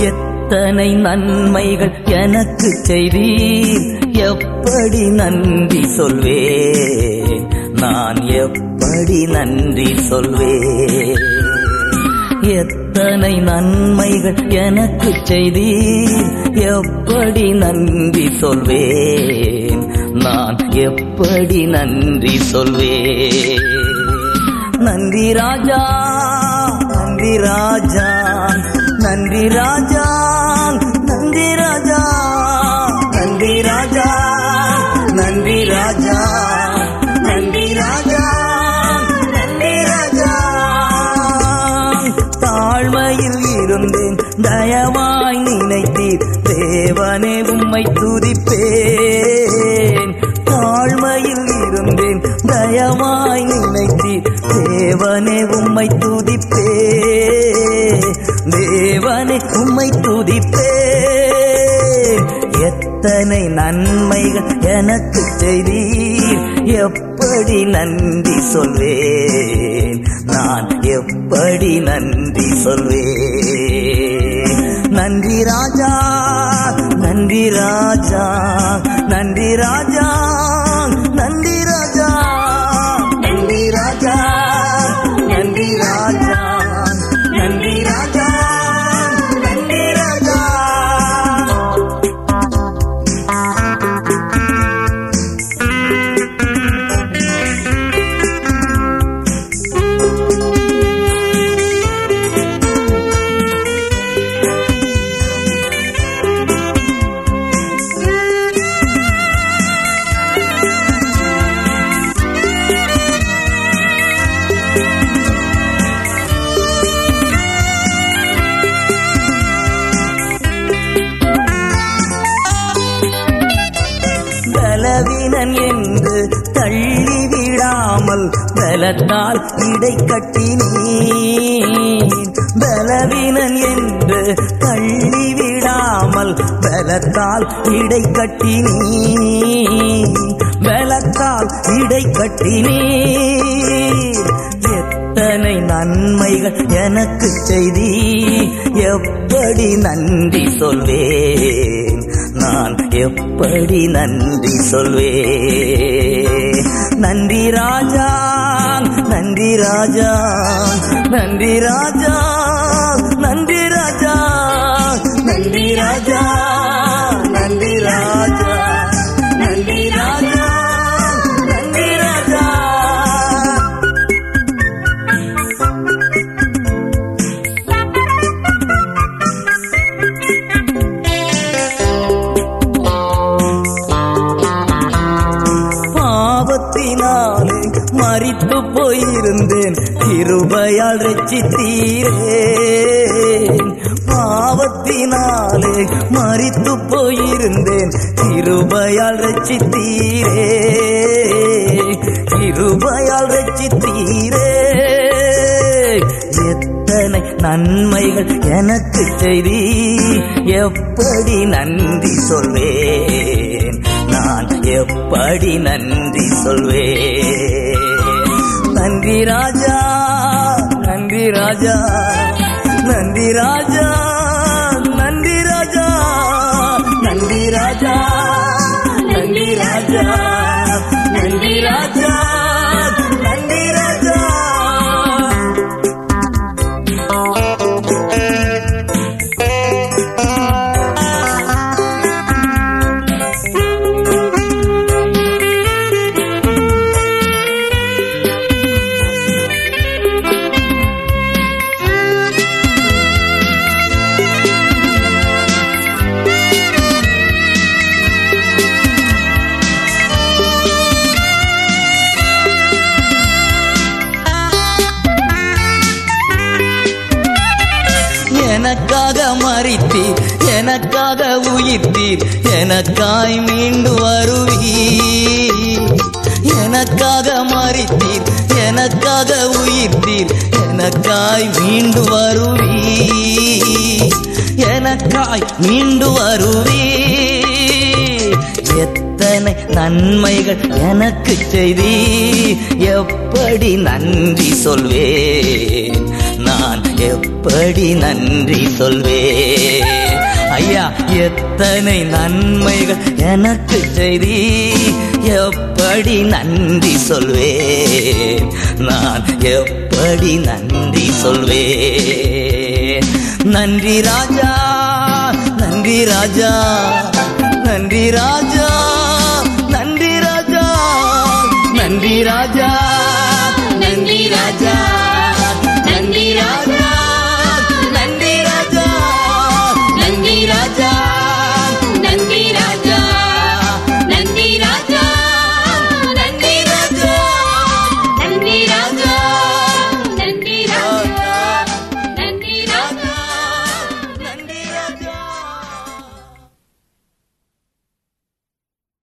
எத்தனை நன்மைகள் எனக்கு செய்தீர்? எப்படி நன்றி சொல்வேன்? நான் எப்படி நன்றி சொல்வேன்? எத்தனை நன்மைகள் எனக்கு செய்தீர்? எப்படி நன்றி சொல்வேன்? நான் எப்படி நன்றி சொல்வேன்? நன்றி ராஜா நன்றி ராஜா. நன்றி ராஜா நன்றி ராஜா நன்றி ராஜா நன்றி ராஜா நன்றி ராஜா நன்றி ராஜா. தாழ்மையில் இருந்தேன் தயவாய் நினைத்தீர் தேவனே உம்மை துதிப்பேன். தாழ்மையில் இருந்தேன் தயவாய் நினைத்தீர் தேவனே உம்மை துதிப்பேன். தேவனே உம்மை துதிப்பே. எத்தனை நன்மைகள் எனக்கு செய்தீர். எப்படி நன்றி சொல்வேன்? நான் எப்படி நன்றி சொல்வேன்? நன்றி ராஜா நன்றி ராஜா நன்றி ராஜா. பலத்தால் இடை கட்டினேன். பலவீனன் என்று தள்ளி விடாமல் பலத்தால் இடை கட்டினேன். பலத்தால் இடை கட்டினீர் எத்தனை நன்மைகள் எனக்கு செய்தி எப்படி நன்றி சொல்வேன்? நான் எப்படி நன்றி சொல்வேன்? நன்றி ராஜா. நன்றி ராஜா நன்றி ராஜா நன்றி மறித்து போயிருந்தேன். கிருபையால் ரச்சித்தீரேன் பாவத்தினாலே மறித்து போயிருந்தேன். கிருபையால் ரச்சித்தீரே கிருபையால் ரச்சித்தீரே எத்தனை நன்மைகள் எனக்கு செய்தி. எப்படி நன்றி சொல்வேன். நான் எப்படி நன்றி சொல்வேன். नंदी राजा नंदी राजा नंदी राजा। எனக்காக மறித்தீர் எனக்காக உயிர்த்தீர் எனக்காய் மீண்டு வருவீர். எனக்காக மறித்தீர் எனக்காக உயிர்த்தீர் எனக்காய் மீண்டு வருவீர். எனக்காய் மீண்டு வருவீர். எத்த எத்தனை நன்மைகள் எனக்கு செய்தி. எப்படி நன்றி சொல்வேன்? நான் எப்படி நன்றி சொல்வேன்? ஐயா எத்தனை நன்மைகள் எனக்கு செய்தி. எப்படி நன்றி சொல்வேன்? நான் எப்படி நன்றி சொல்வேன்? நன்றி ராஜா நன்றி ராஜா நன்றி ராஜா. நன்றி ராஜா நன்றி ராஜா நன்றி ராஜா